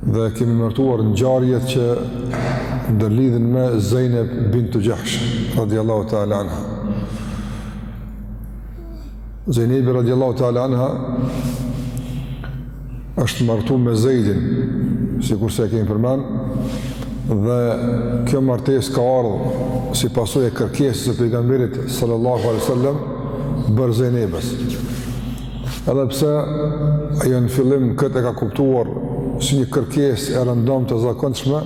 Dhe e kemi martuar ngjarjet që ndërlidhen me Zejneb Bintu Xhahsh, radiallahu ta'ala anha. Zejnebi radiallahu ta'ala anha është martu me Zejdin, sikurse e kemi përmend, dhe kjo martesë ka ardhë si pasojë e kërkesës së pejgamberit sallallahu alaihi wasallam bërë Zejnebës. Edhe pse ajo në fillim këtë e ka kuptuar si një kërkesë e rëndomtë, zakonshme,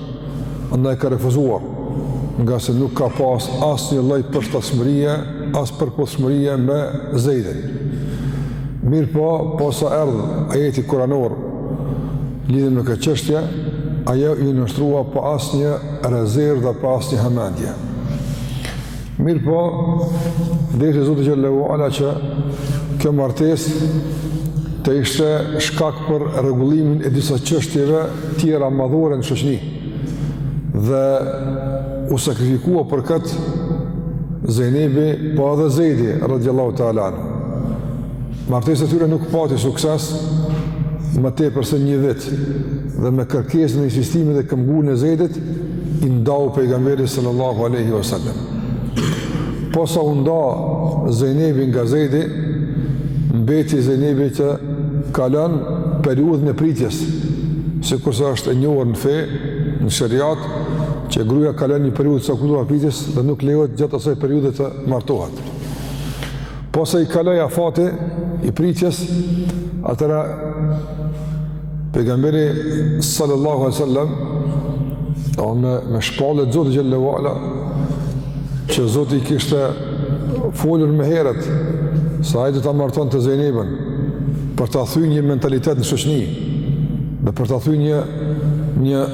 andaj e ka refuzuar, ngase nuk ka pas asnjë lloj përshtatshmërie, as përputhshmërie me Zejdin. Mirëpo, posa erdh ajeti kuranor, lidhur me këtë çështje, ajo iu nënshtrua pa asnjë rezervë dhe pa asnjë hamendje. Mirëpo, deshi Zoti xhel-le ve ala që kjo martesë të ishte shkak për rregullimin e disa çështjeve tjera madhore në shoqni dhe u sakrifikua për këtë Zejnebi po edhe Zejdi radiallahu ta'ala Martesa e tyre nuk pati sukses më tepër se një vit dhe me kërkesën e insistimin dhe këmbënguljen e Zejdit i ndau pejgamberi sallallahu alaihi wasallam. Posa u nda Zejnebi nga Zejdi, mbeti Zejnebi të kalon periudhën e pritjes, sikurse është e njohur në fe, në sheriat, që gruaja kalon një periudhë të caktuar pritjes dhe nuk lejohet gjatë asaj periudhe të martohet. Posa i kaloi afati i pritjes, atëherë pejgamberi sallallahu alaihi wasallam domethënë e shpall Zoti xhel-le ve ala që Zoti kishte folur më herët se ai do ta martonte Zejnebën për ta thyer një mentalitet në shoqni dhe për ta thyer një një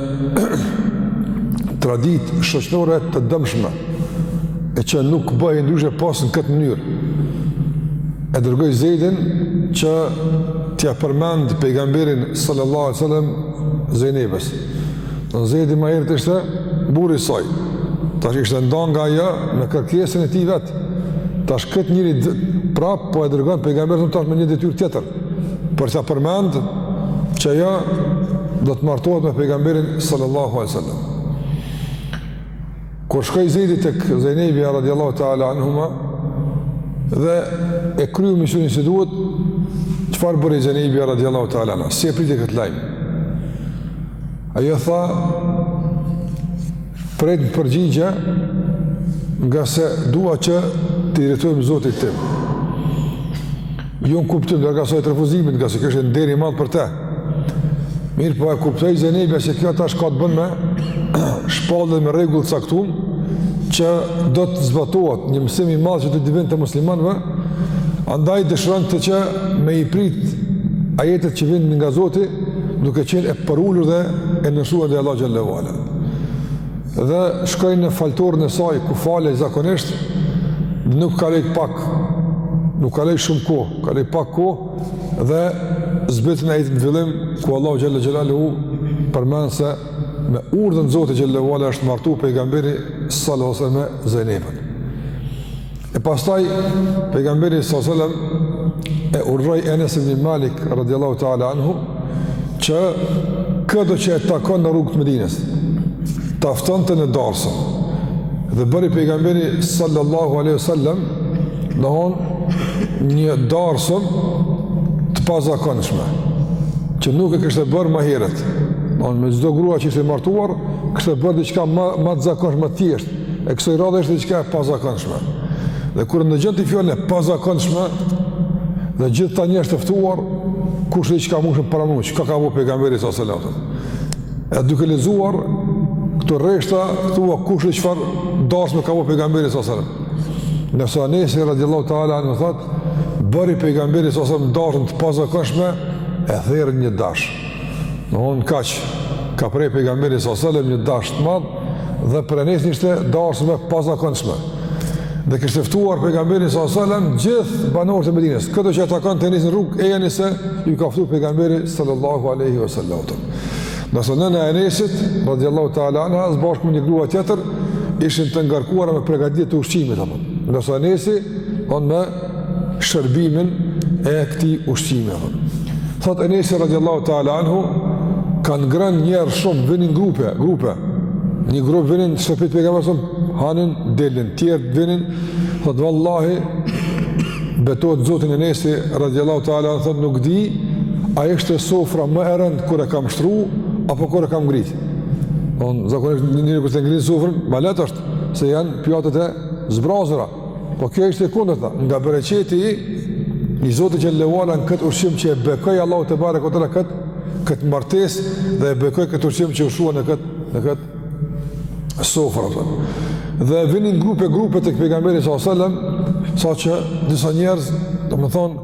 traditë shoqnore të dëmshme e që nuk bëhej ndryshe pos në këtë mënyrë. E dërgoi Zejdin që t'ia përmend pejgamberin sallallahu alaihi wasallam Zejnebes. Domethënë Zejdi më herët ishte burri i saj. Tash ishte nda nga ajo me kërkesën e tij vet. Tash kët njeri prap po e dërgon pejgamberi tash me një detyrë tjetër. Për t'ia përmend që ajo do të martohet me pejgamberin sallallahu alaihi wasallam. Kur shkoi Zejdi tek Zejnebi radiallahu ta'ala anhuma dhe e kryu misionin si duhet, çfarë bëri Zejnebi radiallahu ta'ala anha, si e priti këtë lajm. Ajo tha, prit përgjigje ngase dua që t'i drejtohem Zotit tim. Jo në kuptim të arrogancës, të refuzimit, ngase kjo është nder i madh për te. Mirëpo e kuptoj Zejnebja që kjo tash ka të bën me shpalljen dhe me rregull të caktum, që do të zbatohet një mësim i madhë që do t'i vinte muslimanëve, andaj dëshironte që me i prit ajetet që vijnë nga Zoti, duke qenë e përulur dhe e nënshtruar te Allahu xhele ve ala. Dhe shkoi në faltorën e saj, ku falej zakonisht, nuk kaloi pak nuk ka lejë shumë kohë, ka lejë pak kohë dhe zbëtë në në fillim ku Allahu Gjellë Gjellë hu përmenë se me urdhën Zotë Gjellë hu ala është martu pejgamberi salose me Zajnebën. E pastaj pejgamberi salose e urdhëroj Enes ibn Malik radiallahu ta'ala anhu që këdo që e takon në rrugë të Medinës, ta ftonte në darsëm, dhe bëri pejgamberi sallallahu aleyhi sallam, domethënë një darsëm të pazakonshme, që nuk e kishte bërë ma herët, domethënë me çdo grua që ishte martuar, kishte bërë diçka ma, ma të zakonshme, të thjeshtë, E kësaj radhe është diçka e pazakonshme. Dhe kur ndëgjon ti fjalën e pazakonshme, dhe gjithë ata njerëz të ftuar, kushedi çka mundesh me paramendu, çka ka bo pejgamberi s.a.s. E duke lexuar këta rreshta, thua kushedi çfarë dasme ka bo pejgamberi s.a.s. Ndërsa Enesi, radiallahu ta'ala anhu, thotë, bëri pejgamberi s.a.s. dasmë të pazakonshme, e therë një dash. Domethënë kaq, ka pre pejgamberi s.a.s. një dash të madh dhe për Enesin ishte dasmë e pazakonshme. Dhe kishte ftuar pejgamberi s.a.s. gjithë banorët e Medinës. Këdo që e takonte Enesi në rrugë, ejani se ju ka ftu pejgamberi sallallahu aleyhi wa sallam. Ndërsa nëna e Enesit, radiallahu ta'ala anha, së bashku me një grua tjetër, ishin të ngarkuara me pregaditje të ushqimit. Ndërsa Enesi, domethënë me shërbimin e këtij ushqimi. Thotë Enesi radiallahu ta'ala anhu, kanë ngrënë njerëz shumë, vinin grupe, grupe, një grup vinin në shtëpi të pejgamberit s.a.s., hanin, delin, tjerët vinin, thotë vallahi, betohet n'Zotin Enesi radiallahu ta'ala anhu, thotë nuk di, a ishte sofra më e rëndë kur e kam shtru, apo kur e kam ngritë. Zakonisht njeri kur e ngrit sofrën, ma e lehtë është, se janë pjatat e zbrazura, Po kjo ishte e kundërta, nga bereqeti i i Zotit xhele ve ala në këtë ushqim që e bekoi Allahu tebareke ve teala këtë, këtë martesë dhe e bekoi këtë ushqim që u shtrua në këtë, në këtë sofër. Të. Dhe vinin grupe, grupe tek pejgamberi s.a.s. Saqë disa njerëz, domethënë,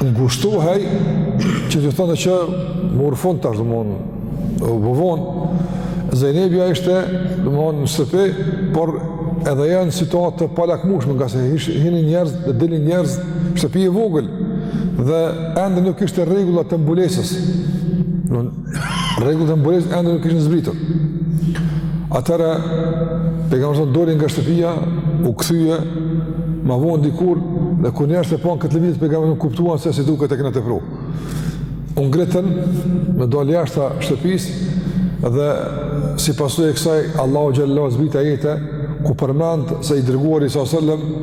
ngushtohej që të thonte që morri fund tash domethonë u bë vonë Zejnebja ishte domethonë në shtëpi por edhe jan në situatë të palakmushme ngase hinin njerëz dhe dilnin njerëz shtëpi e vogël dhe ende nuk ishte rregulla e mbulesës në Rregullat e mbulesës ende nuk ishin zbritur. Atëherë pejgamberi doli nga shtëpia, u kthye ma vonë dikur dhe kur njerëzit e panë këtë lëvizje të pejgamberit kuptuan se si duket e kena tepru. U ngritën me dal jashta shtëpisë dhe si pasojë e kësaj Allahu xhallahu zbriti ajete ku përmend se i dërguari sallallahu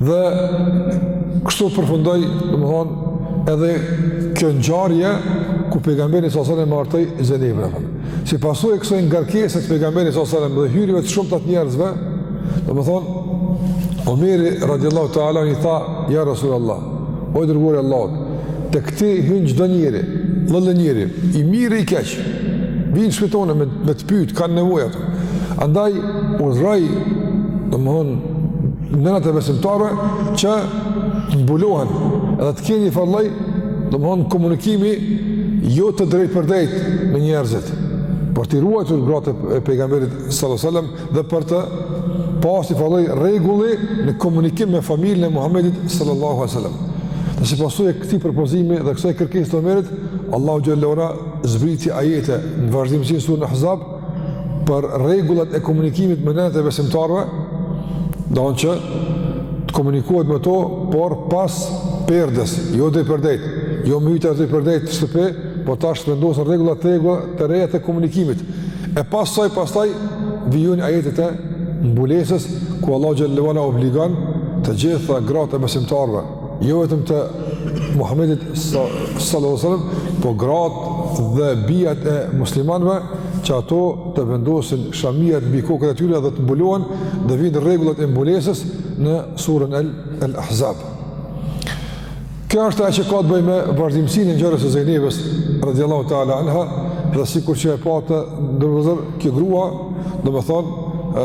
Dhe kështu përfundoi, domethonë, edhe kjo ngjarje ku pejgamberi sa selam martoi Zejneben. Si pasojë e kësaj ngarkese të pejgamberit sa selam dhe hyrjeve të shumta të njerëzve, domethonë Omeri radiallahu ta'ala anhu i tha, ja Rasulullah, o i dërguari Allahut, tek ti hyn çdo njeri, lloj-lloj njeri, i mirë i keq, vijnë shpi tonde me, me të pytë, kanë nevojat. Andaj, urdhëroji, domethonë, Nënat e besimtarëve që të mbulohen dhe të kenë një farë lloj, domethonë komunikimi jo të drejtpërdrejt me njerëzit, për t'i ruajtur gratë e pejgamberit sallallahu alajhi wasallam dhe për të pas një farë lloj rregulli në komunikim me familjen e Muhamedit sallallahu alajhi wasallam. Dhe si pasojë e këtij propozimi dhe kësaj kërkese të Omerit, Allahu xhelle ve ala zbriti ajete në vazhdimësi në surën Ahzab për rregullat e komunikimit me nënat e besimtarëve, domethënë që të komunikohet me to, por pas perdes, jo drejtpërdrejt, jo me hy ta drejtpërdrejt në shtëpi, por tash të vendosen rregulla, rregulla të reja të komunikimit. E pastaj, pastaj, vijojnë ajetet e mbulesës, ku Allahu xhelle ve ala obligon të gjitha gratë e besimtarëve, jo vetëm të Muhammedit sallallahu alaihi wasallam, po gratë dhe bijat e muslimanëve që ato të vendosin shamitë mbi kokën e tyre dhe të mbulohen dhe vijnë rregullat e mbulesës në surën Al-Ahzab. Kjo është ajo që ka të bëjë me vazhdimësinë e ngjarjes së Zejnebes radhiyallahu ta'ala anha, dhe sikur që e patë të nderuar kjo grua, domethënë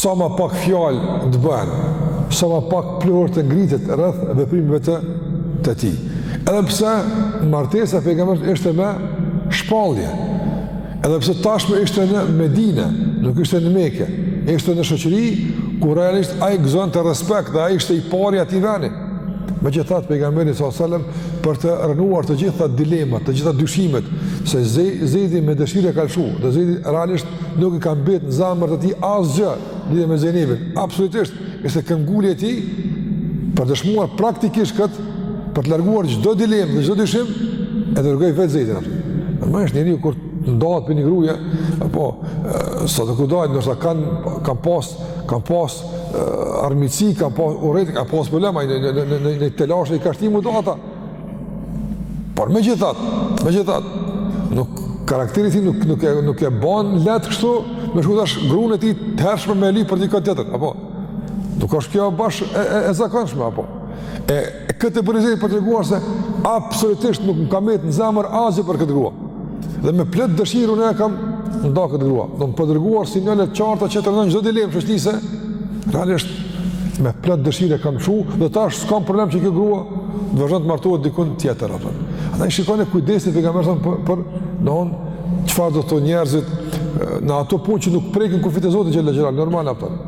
sa më pak fjalë të bëhen, sa më pak pluhur të ngritet rreth veprimeve të tij. Edhe pse martesa e pejgamberit ishte me shpallje, edhe pse tashmë ishte në Medine, nuk ishte në Meke, ishte në shoqëri, ku realisht ai gëzonte respekt dhe ai ishte i pari i atij vendi. Megjithatë pejgamberi sa selam, për të rënuar të gjitha dilemat, të gjitha dyshimet, se Zejdi me dëshirë e ka lëshu, dhe Zejdi realisht Nuk i ka mbetë në zemër të tij asgjë lidhje me Zejnebin. Absolutisht, ishte këmbëngulja e tij për dëshmuar praktikisht këtë për të larguar çdo dilemë dhe çdo dyshim, e dërgoi vetë Zejdin. Normal është njeriu kur të ndahet prej një gruje, apo sado kudo, ndoshta kanë kanë pas kanë pas armiqësi, kanë pas urrejtje, kanë pas problema në në në në telash e kështu me radhë. Por megjithatë, megjithatë, nuk karakteri i tij nuk, nuk, e, nuk e bon lehtë kështu, me shku tash grun e tij të hershme me e lyp për dikon tjetër, apo? Nuk është kjo bash e, e, e zakonshme, apo? E, e këtë e bëri Zejdi për treguar se absolutisht nuk më ka met në zemër asgjë për këtë grua. Dhe me plot dëshirë unë e kam nda këtë grua. Do me thonë për dërguar sinjale të qarta që të rrënon çdo dilemë në shoqëri se, realisht, me plot dëshirë e kam lshu, dhe tash s'kam problem që kjo grua, të vazhdon të martohet me dikon tjetër. Apo. Ata shikone kujdesin e Pejgamberit s.a.v.s. për, për në honë, çfarë do të thonë njerëzit, në ato punë që nuk prekin kufijtë e Zotit Xhele Xhelaluhu, normal, apo.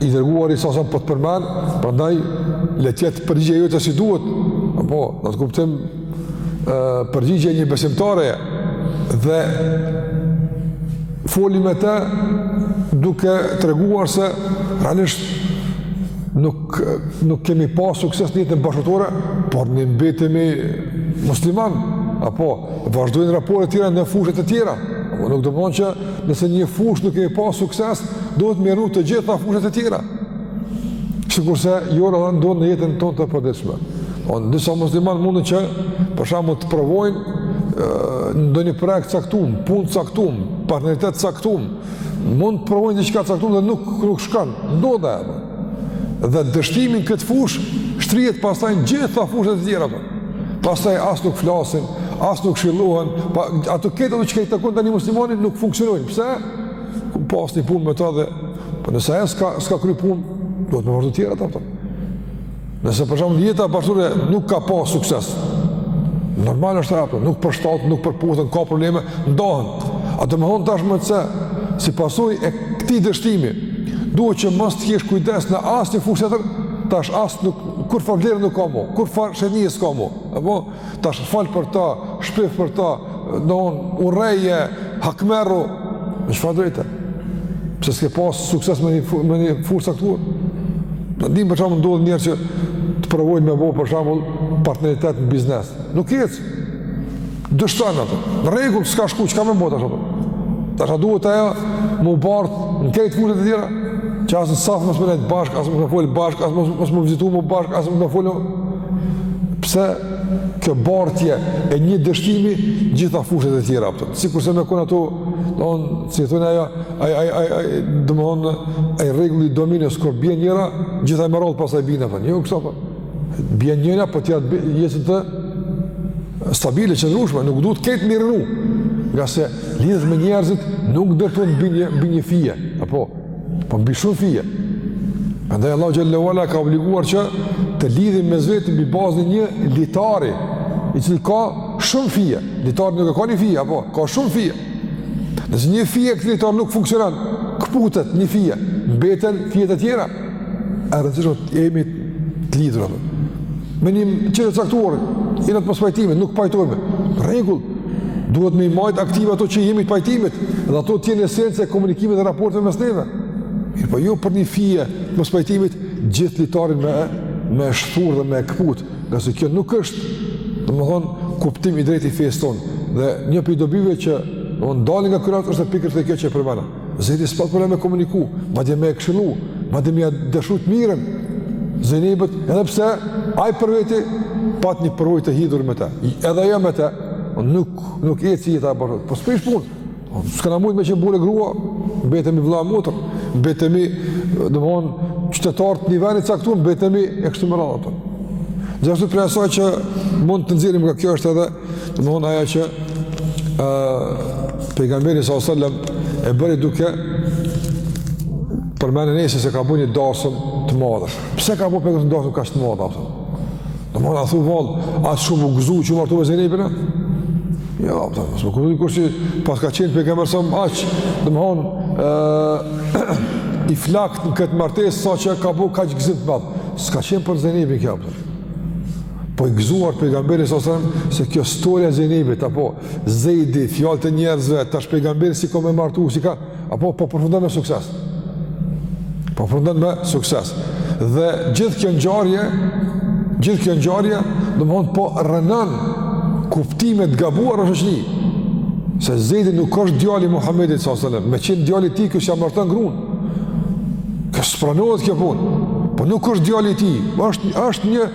i dërguari s.a.v.s. po të përmend, prandaj le të jetë përgjigja jote si duhet. Apo, në atë kuptim përgjigje një besimtare dhe foli me të duke treguar se realisht nuk nuk kemi pas sukses në jetën bashkëshortore, por ne mbetemi musliman, apo vazhdojnë raportet tjera në fushat e tjera. Apo nuk do me thonë që nëse një fushë nuk kemi pas sukses, duhet me rrënu të gjitha fushat e tjera. Sikurse, jo rrallë ndodh në jetën tonë të përditshme. Po, disa musliman munden që, për shembull të provojnë, ndonjë projekt caktum, punë caktum, partneritet caktum, mund të provojnë diçka caktum dhe nuk, nuk shkon, ndodh edhe. Dhe dështimi në këtë fushë, shtrihet pastaj në gjitha fushat e tjera. Apo. Pastaj as nuk flasin, as nuk këshillohen, pra, ato këto ato që i takojnë një muslimanit nuk funksionojnë. Pse? Kem pas një punë me ta dhe, por po nëse ajo s'ka, s'ka kry punë, duhet me vazhdu tjerat. Apo. Nëse për shembull jeta bashkëshortore nuk ka pas sukses. Normal është apo nuk përshtaten, nuk përputhen, ka probleme, ndohen. A do me thonë tashmë se si pasojë e këtij dështimi, duhet që mos të kesh kujdes në asnjë fushë tjetër, tash as nuk kurfarë vlere nuk ka më, kurfarë shenje s'ka më. Apo tash fol për ta, shpif për ta, don urreje, hakmerru, me çfarë të drejte? Pse s'ke pas sukses me një me një fushë të caktuar? Në kuptim për shembull ndodh njerëz që të provojnë me bo për shembull partneritet në biznes. Nuk ec. Dështon, apo. Në rregull, s'ka shku, çka me bo tash? Tash a duhet ajo me u bart në krejt fushat e tjera, që as në saf mos me nejt bashkë, as mos me fol bashkë, as mos mos me u vizitu më bashkë, as mos me fol Pse kjo bartje e një dështimi gjitha fushat e tjera ato. Sikurse me kënë ato, do në, si thuhet ajo, aj, aj, aj, aj, domethënë, ai rregulli i dominos, kur bje njëra, gjitha me radhë pasaj bijnë, a po, jo kështu, për, bje njëra, po tjerat jesin stabile, të qëndrushme, nuk duhet krejt me u rrënu, ngase lidhjet me njerëzit, nuk ndërtohen mbi një fije, apo, Po mbi shumë fije. Andaj Allahu xhel-le ue ala ka obliguar që të lidhim mes veti mbi bazën e një litari, i cili ka shumë fije. Litari nuk e ka një fije, apo ka shumë fije. Nëse një fije e këtij litari nuk funksionon, kputet një fije, mbeten fije të tjera. E rëndësishme të jemi të lidhur apo. Në një çështje të caktuar jena të mospajtimit, nuk pajtohemi. Rregull, duhet me i majtë aktive ato që jemi të pajtimit, dhe ato të jenë esencë e komunikimit dhe raporteve mes neve. Mirëpo jo për një fije mospajtimi, gjithë litarin me, me e shthur dhe me e këput, ngase kjo nuk është, domethënë, kuptim i drejtë i fesë tonë. Dhe një prej dobive që, domethënë dalin nga ky rast, është pikërisht kjo që e përmenda. Zejdi s'pat problem me komuniku, madje me e këshillu, madje me ja dëshiru të mirën Zejnebit, edhe pse, ai për veti, pat një përvojë të hidhur me të. Edhe jo me të, nuk, nuk eci jeta, a po, s'prish punë. S'kena mujtë me qenë burrë e grua, mbetemi vlla motër, mbetemi, domethënë, qytetarë të një veni të caktun, mbetemi e kështu me radhë. Gjithashtu prej asaj që mund të nxjerrim nga kjo është edhe, Domethënë ajo që uh, pejgamberi s.a.s. e bëri duke përmend Enesi se ka bu një dasëm të madhe. Pse ka bu pejgamberi dasëm kaq të madhe? Domethënë a thu vallë, aq shumë u gëzu që u martu me Zejnebin e? Ja, jo, të mendojë dikush që paska qenë pejgamberi s.a.s. aq, domethënë, i flaktë në këtë martesë saqë ka bu kaq gëzim të madh. S'ka qenë për Zejnebin kjo, por. Po i gëzuar pejgamberi s.a.s. se kjo storja e Zejnebit apo Zejdi fjalët e njerëzve tash pejgamberi si ka me u martu si ka apo po përfundon me sukses. Po përfundon me sukses. Dhe gjithë kjo ngjarje, gjithë kjo ngjarje, domethënë po rrënon kuptimet e gabuara në shoqëri. Se Zejdi nuk është djali i Muhamedit s.a.s. me qenë djali i tij që ja marton gruan. Ka s'pranohet kjo punë. Po nuk është djali i tij, është është një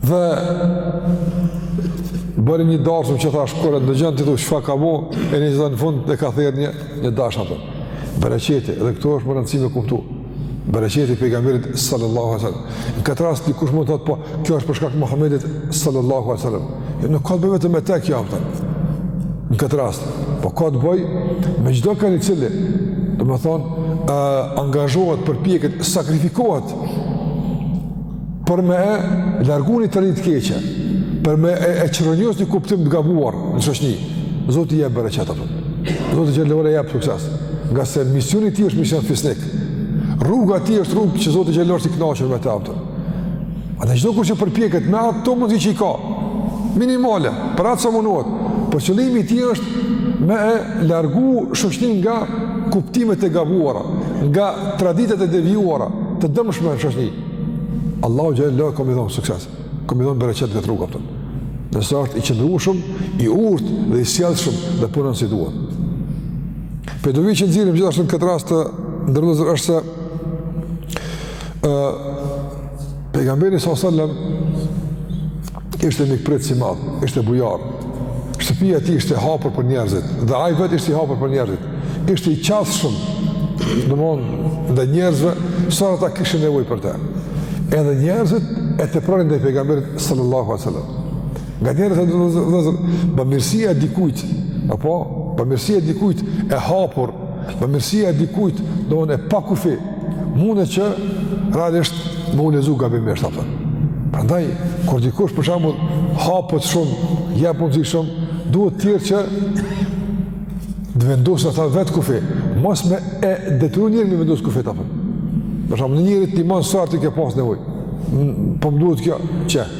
Dhe bëri një dasëm që tash kur e dëgjon ti thu çfarë ka bu, Enesi në fund e ka therë një një dash atë. Bereqeti, dhe këtu është e rëndësishme me kuptu. Bereqeti i pejgamberit sallallahu alaihi wasallam. Në këtë rast dikush mund të thotë po, kjo është për shkak të Muhamedit sallallahu alaihi wasallam. Jo, nuk ka të bëjë vetëm me të kjo, domethënë. Në këtë rast, po ka të bëjë me çdokënd i cili, domethënë, ë angazhohet, përpjeket, sakrifikohet për me e largu një traditë të keqe, për me e, e çrrënjos një kuptim të gabuar në shoqni, Zoti i jep bereqet, a kupton. Zoti xhele ue ala i jep sukses. Ngase misioni i tij është mision fisnik. Rruga e tij është rrugë që Zoti xhele ue ala është i knaqur me të, a kupton. Edhe çdokush që përpjeket me ato mundësi që i ka, minimale, për aq sa mundet, por qëllimi i tij është me e largu shoqninë nga kuptimet e gabuara, nga traditat e devijuara, të dëmshme në shoqni. Allahu xhele ue ala ka me i dhon sukses. Ka me i dhon bereqet në këtë rrugë, a kupton. Nëse është i qëndrueshëm, i urtë dhe i sjellshëm dhe punon si duhet. Prej dobive që nxjerrim gjithashtu në këtë rast të nderuar vëllezër, është se ë pejgamberi sallallahu alajhi wasallam Ishte mikpritës i madh, ishte bujar. Shtëpia e tij ishte e hapur për njerëzit dhe ai vetë ishte i hapur për njerëzit. Ishte i qasshëm. Domthon ndaj njerëzve sa ata kishin nevojë për të. Edhe njerëzit e tepronin ndaj pejgamberit sallallahu alaihi wasallam. Nganjëherë, vëllezër, bamirësia e dikujt, apo bamirësia e dikujt e hapur, bamirësia e dikujt, domthon e pakufi, Mundet që realisht me u lexu gabimisht, a kupton. Prandaj, kur dikush për shembull hapet shumë, jep mundësi shumë, duhet tjerët që të vendosin ata vetë kufi, mos me e detyru njerin me vendos kufi, a kupton. Për shembull, njëri të ndihmon sa herë ti ke pasë nevojë, po më duhet kjo, qe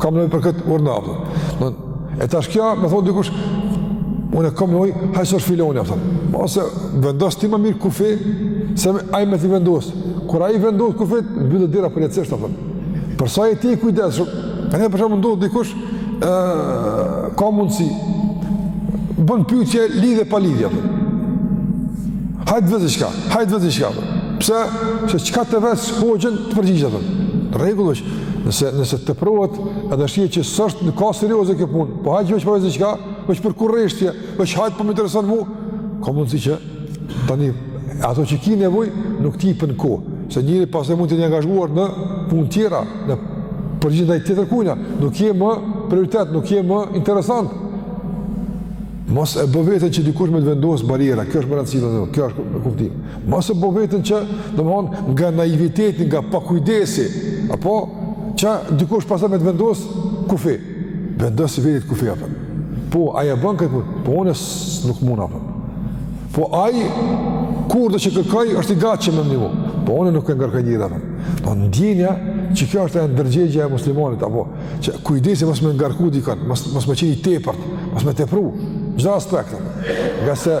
Kam nevojë për këtë, urdhno, a kupton. E tash kjo, me thon dikush, unë kam nevojë, hajt se është filani, a kupton. Ose vendos ti më mirë kufi se ai me t'i vendos. Kur ai vendos kufi, mbyllet dera përjetësisht, a kupton. Për sa je ti i kujdesshëm, për shembull ndodh dikush ë ka mundsi bën pyetje lidhje pa lidhje, a kupton. Hajt veti diçka, hajt veti diçka. Pse? Se çka ta vet hoxhën të përgjigjet, a kupton. Rregull është, Nëse nëse teprohet edhe shihet që s'është në ka serioze kjo punë, po hajt veç për diçka, veç për kurreshtje, veç hajt po më intereson mua. Ka mundësi që tani ato që ki nevojë nuk të jipen, ngase njeri pastaj mund të jetë i angazhuar në punë tjera, në përgjigje ndaj tjetërkujna, nuk je më prioritet, nuk je më interesant mos e bë veten që dikush me të vendos barriera, kjo është me rëndësi, kjo është me kuptim Mos e bëj veten që, domthon, nga naiviteti, nga pakujdesi, apo që dikush pastaj me të vendos kufi. Vendosi vetit kufi apo. Po ai e bën këtë, po unë nuk mund apo. Po ai kurdo që kërkoj është i gatshëm me më ndihmu. Po unë nuk e ngarkoj një apo. Po ndjenja që kjo është ndërgjegjja e muslimanit apo që kujdesi mos me ngarku dikon, mos mos me qenë i tepërt, mos me tepru në çdo aspekt. Ngase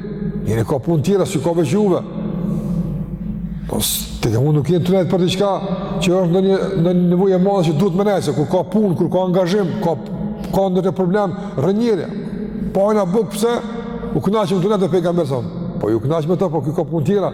Njeri ka punë tjera, s'ju ka veç juve. Po, tek e fundit nuk jenë tu nejt për diqka që është në një, në një nevojë e madhe që duhet me nejt, se kur ka punë, kur ka angazhim, ka, ka ndonjë problem, rri njeri. Po, veç bukur pse, u knaqëm tu nejt me pejgamberin, po, ju knaqni me ta, po, ky ka punë tjera.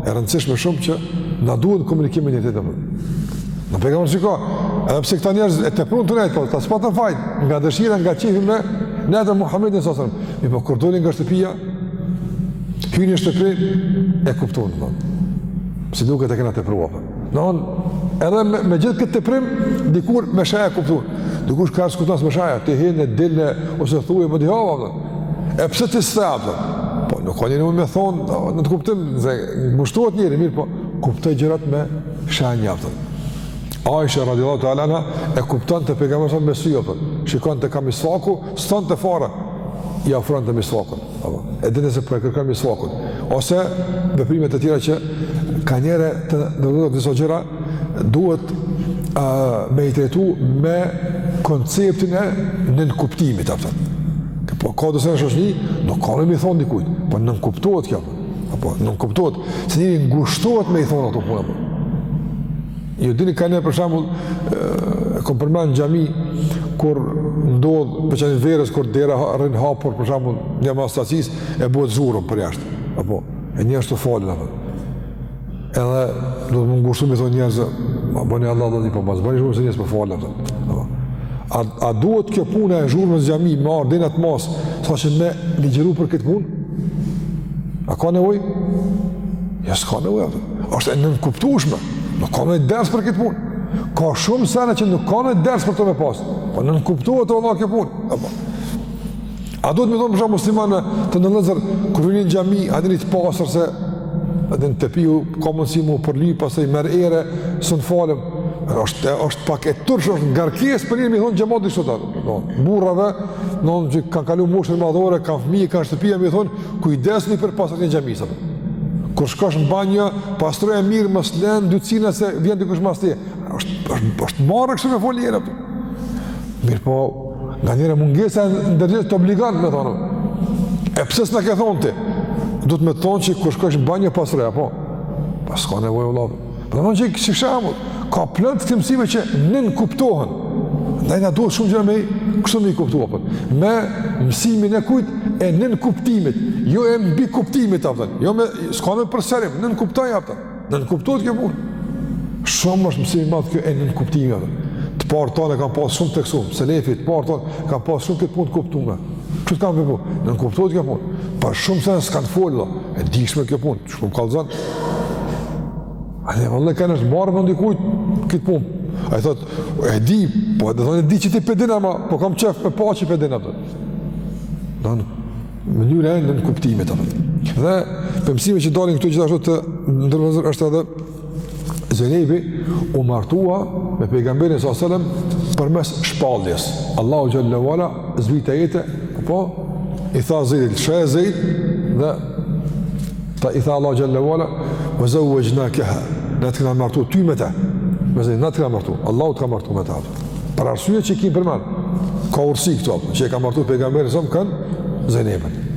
E rëndësishme shumë që na duhet n'komunikim me njëri tjetrin. Pejgamberi shiko, edhe pse këta njerëz e teprun tu nejt, po ata s'patën faj, nga dëshira, nga qefi me nejt me Muhammedin a.s.. Mirëpo kur doli nga shtëpia, hyni n'shtëpi, e kuptun, dhe. Si duket e kena teprua për. Në onë, edhe me, me gjithë këtë teprim, dikur me shenja e kuptun. Dikush ka që s'kupton me shenja, ti hin e del, ose thuj, po di hava, a kupton. E pse ti s'the, a kupton. Po, nuk ka njeri me me thonë, në atë kuptim, ngushtohet njeri, mirëpo kuptoj gjërat me shenja a kupton. Aisha radiallahu ta'ala anha e kuptonte pejgamberin me sy a kupton shikonte ka misfaku, s'thonte fare. Ia afronte misfakun. Apo, e dinte se po e kërkon misvakun. Ose, veprime të tjera që ka njëherë, te do disa gjëra, duhet a, me i trajtu me konceptin e nënkuptimit, a kupton. Po, ka do sene n'shoqni, nuk ka nevojë me i thonë dikujt, po nënkuptohet kjo, apo, nënkuptohet, se njeri ngushtohet me i thonë ato punë, apo. Ju dini ka njëherë për shembull e kom përmend n'xhami kur ndodh për shembull verës kur dera rrin hapur për shembull mas jacisë e bëhet zhurmë përjashta. Apo e njerëz tu u falë apo. Edhe duhet m'u ngushtu me thonë njerëz, mo bëni Allah do të po bëni zhurmë se njerëz po falen apo. Apo. A, a duhet kjo puna e zhurmës n'xhami me ardhë n'atë masë, saqë me ligjëru për këtë punë? A ka nevojë? Jo s'ka nevojë. Është e nënkuptueshme. Nuk ka ndonjë ders për këtë punë. Ka shumë sene që nuk ka ndonjë ders për to me pas. Po nënkuptohet vallahi kjo punë. Apo. A duhet me thonë për shembull muslimanë të nderuar vllezër, kur vini në xhami, ejani të pastër se edhe tepihu ka mundësi m'u përly, pastaj merr erë, s'mun falem, është, është pak e turpshme, është ngarkesë për njeri me i thonë xhematit sot, no, burrave, no, që kanë kalu moshën madhore, kanë fëmijë, kanë shtëpia, me i thonë, kujdesuni për pastërtinë e xhamisë. Kur shkosh në banjo, pastroje mirë mos len dy cina se vjen dikush mas teje. Është është është marre kështu me fol njeri. Mirëpo, nganjëherë mungesa e ndërgjegjes të obligon me thonë. E pse s'na ke thonë ti? Duhet me thonë që kur shkosh në banjo pastroje apo po s'ka nevojë vallahi. Domethënë si shembull, ka plot mësime që nënkuptohen. Andaj na duhet shumë gjëra me i, kështu me i kuptu, apo. Me mësimin e kujt e nënkuptimit, jo e mbikuptimit, apo. Jo me, s'ka me përsërit, nënkuptoj, apo. Nënkuptohet kjo punë. Shumë është mësim i madh kjo e nënkuptimit, apo. Të parët tanë e kanë pasë shumë të theksume, selefët, të parët tanë kanë pasë shumë këtë punë të kuptume. Kështu të kam përbu, nënkuptohet kjo punë. Për shumë sene s'kanë folë, e ditshme kjo punë. Kështu më kalëzën. Edhe vëllai kanë është marrë me dikujt këtë punë. Ai thotë, e di, po do të thotë, e di që ti pe din ama, po kam qejf me pa që pe din atë. Domethënë, mënyra e nënkuptimit. Dhe, prej mësimeve që dalin këtu gjithashtu të nderuar vëllezër është edhe Zejnebi u martua me pejgamberin alejhi selam përmes shpalljes. Allahu xhelle ue ala zbriti ajet, po i tha Zejd, "Shë Zejd" dhe ta i tha Allahu xhelle ue ala, "Wa zawwajnakaha." Ne të kemi martuar ty me të. Me Zejneben të kemi martuar. Allahu të ka martuar me të. Për arsyet që i kemi përmend. Ka urtësi këtu, që e ka martuar pejgamberin alejhi selam me Zejnebin.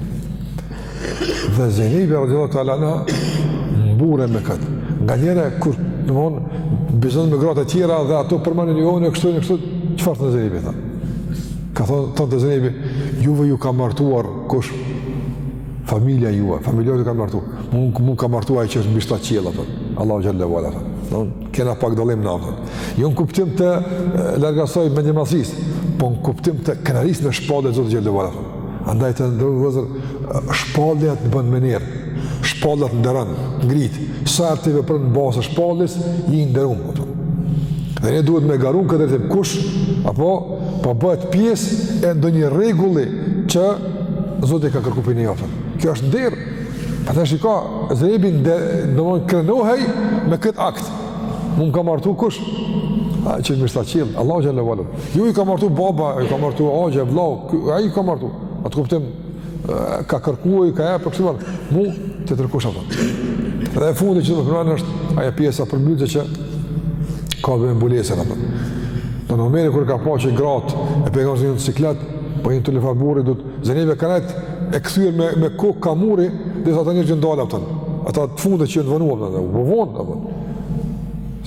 Dhe Zejnebi radiallahu ta'ala anha mburrej me këtë. Nganjëherë, kur domethënë, bisedon me gratë e tjera dhe ato përmendnin jo ne kështu, ne kështu, çfarë thoshte Zejnebi, a po? Ka thonë, thoshte Zejnebi, juve ju ka martuar kush familja juve, familja ju ka martuar, mu, mu më ka martuar ai që është mbi shtatë qiell, a po. Allahu xhelle ue ala, a po. Ne kena pak dalim na, a po. Jo në kuptim të largësisë mendjemadhësisë, po në kuptim të krenarisë me shpalljen e Zotit xhelle ue ala, a po. Andaj të nderuar vëllezër, shpallja të bën me nerë, shpallja të nderon, ngrit, sa herë ti vepron në bazë të shpalljes, je i nderum ti. Dhe ne duhet me garu në këtë drejtim, kush, apo, po bëhet pjesë e ndonjë rregulli që Zoti e ka kërku për dynjanë. Kjo është nder, prandaj shiko, Zejnebi domethënë krenohej me këtë akt. Mu m'ka martu kush? Ai që mbi shtatë qiell, Allahu xhelle ue ala. Ju ju ka martu baba, ju ka martu axha, vllau, ai ju ka martu. Atë kuptim ka kërkuar, ka ja për këtë vend. Mu të tjetërkush, apo. Dhe fundi që do të thom është ajo pjesa përmbyllje që ka vënë mbulesën apo. Në momentin kur ka pa që gratë e pejgamberit në siklet, po një të le fare burri do të Zejnebi ka nejt e kthyer me me kokë kah muri derisa ata njerëz që ndalën, apo. Ata të fundit që janë vonuar, apo. U bo vonë apo.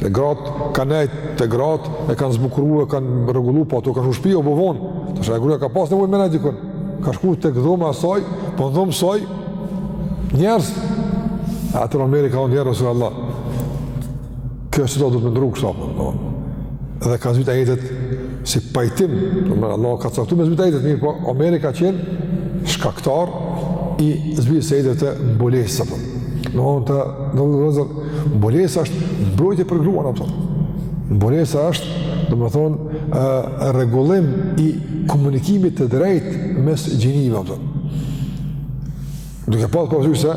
Se grat kanë nejt grat e kanë zbukuruar, e kanë rregulluar po ato kanë shku n'shpi u bo vonë. Tash ajo gruaja ka pas nevojë me nejt dikun. Ka shkuar tek dhoma e saj, po n'dhomë saj njerëz. Atëherë mirë ka shku njëherë Rasulullah. Kjo situatë duhet me ndru kështu, apo. Dhe ka zbrit ajetet si pajtim, domethënë Allahu ka caktu me zbrit ajetet, mirëpo Omeri ka qenë shkaktar i zbritjes së ajeteve të mbulesës, apo. Në onë të, do më rëzër, mbulesa është mbrojtje për gruan, kupton. Mbulesa është, domethonë, rregullim i komunikimit të drejtë mes gjinive, kupton. Duke pas parasysh se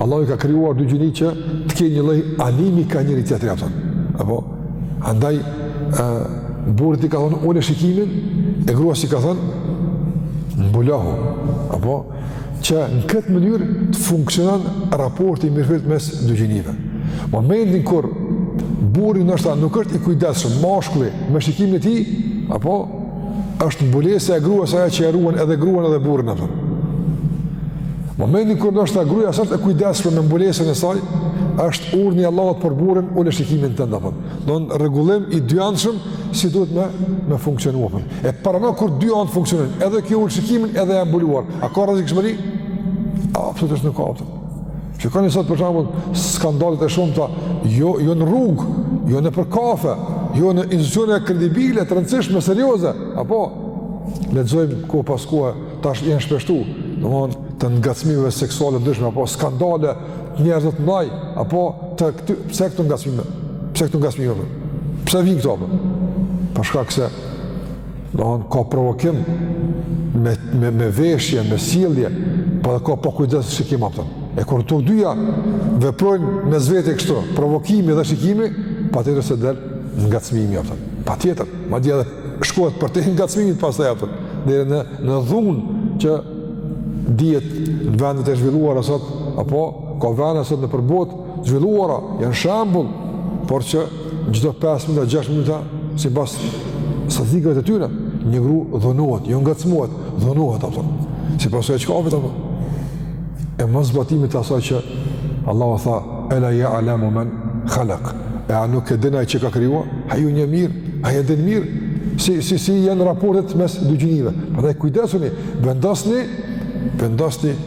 Allahu i ka krijuar dy gjini që të kenë një lloj animi ka njëri-tjetri, kupton. Apo, andaj, e, burrit i ka thonë, ule shikimin, e gruas i ka thonë, mbulohu. Apo, që në këtë mënyrë të funksionon raporti i mirëfilltë mes dy gjinive. Momentin kur burri ndoshta nuk është i kujdesshëm, mashkulli, me shikimin e tij, apo, është mbulesa e gruas ajo që e ruan edhe gruan edhe burrin apo. Momentin kur ndoshta gruaja s'është e kujdesshme me mbulesën e saj, është urdhni i Allahut për burrin ule shikimin tënd apo. Domethënë rregullim i dyanshëm si duhet me me funksionuar. E paramendo kur dy anët funksionojnë, edhe ky e ul shikimin edhe e mbuluar. A ka rrezikshmëri? Absolutisht nuk ka. Kupton. Shikoni sot për shembull skandalet e shumta, jo jo në rrugë, jo nëpër kafe, jo në institucione kredibile, të rëndësishme, serioze, apo lexojmë kohë pas kohe tash janë shpeshtu, domethonë të ngacmimeve seksuale të ndryshme apo skandale njerëz të ndaj, apo të këtu pse këto ngacmime? Pse këto ngacmime? Pse vijnë këto apo? Për shkak se Domethënë ka provokim me, me, me veshje, me sjellje, po po edhe ka pakujdesi në shikim, kupton. E kur këto dyja veprojnë mes vete kështu, provokimi dhe shikimi, patjetër se del ngacmimi, kupton. Patjetër, madje edhe shkohet përtej ngacmimit pastaj, kupton. Deri në, në dhunë që dihet në vendet e zhvilluara sot, apo ka vende sot nëpër botë, zhvilluara, janë shembull, por që çdo 5 minuta, 6 minuta, sipas statistikave të tyre, një gru dhunohet, jo ngacmohet, dhunohet, kupton. si pasojë e çkafit, kupton. e moszbatimit të asaj që Allahu tha, ela ja'lemu men halak, e a nuk e din ai që ka krijua, ai e njeh mirë, ai e din mirë, si, si, si janë raportet mes dy gjinive, prandaj kujdesuni, vendosni, vendosni,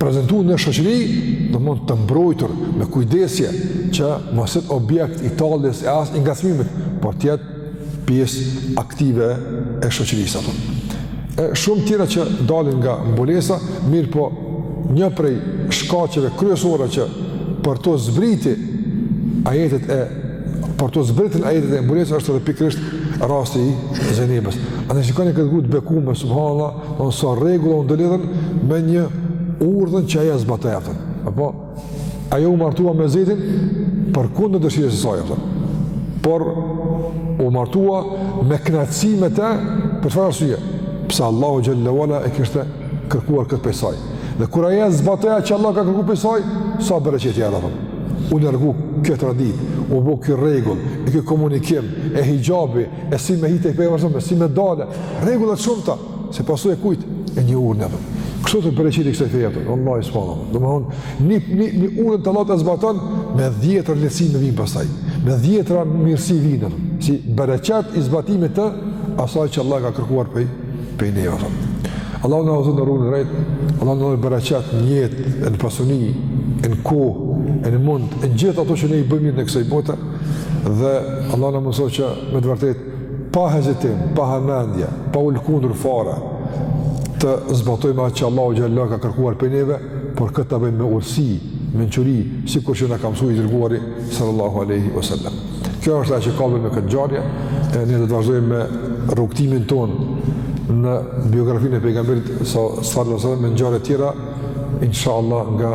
prezentu në shoqëri, domethënë të mbrojtur me kujdesje që mos jetë objekt i talljes e as i ngacmimit, por të jetë pjesë aktive e shoqërisë apo. E shumë tjera që dalin nga mbulesa, mirëpo një prej shkaqeve kryesore që për to zbriti ajetet e për to zbritën ajetet e mbulesës është edhe pikërisht rasti i Zejnebes. A ne shikoni këtë gru të bekume, subhanallah, Sa rregulla u ndërlidhën me një urdhën që ajo zbatoi atë. Apo ajo u martua me Zejdin përkundër dëshirës së saj atë. Por u martua me kënaqësi me të për çfarë arsye? Pse Allahu xhelle ue ala e kishte kërkuar këtë prej saj. Dhe kur ajo zbatoi atë që Allah ka kërkuar prej saj, sa bereqete ia dha. U largu kjo traditë, u bë ky rregull, ky komunikim e hixhabi e si me hitë e këpëve vazhdo, e si me dalë, rregulla të shumta, si pasojë e kujt, e një urdhni të përë. Kështu të bereqeti i kësaj feje përë, Allahi subhane përë. Domethënë, një, një, një urdhën të Allahut e zbaton, me dhjetëra lehtësime vijnë pastaj, me dhjetëra mirësi vijnë, si bereqet i zbatimit të asaj që Allah ka kërkuar pej, pej neve. Allahu na udhëzoftë në rrugë të drejtë, Allah në vëzëm bereqet në jetë, në pasuni, në kohë, në mund, në gjithë ato që ne i bëjmë të kësaj bote, Dhe Allahu na mundësoftë që me të vërtet pa hezitim, pa hamendje, pa u lëkundur fare të zbatojme atë që Allahu xhelle ka kërkuar pej neve, por këtë ta bëjmë me urësi, me mençuri, sikurse na ka msu i dërguari sallallahu aleyhi wa sallam. Kjo është ajo që ka të bëjë me këtë ngjarje, e ne do të vazhdojmë me rrugëtimin tonë në biografinë e pejgamberit sallallahu aleyhi wa sallam, me ngjarje të tjera, inshallah nga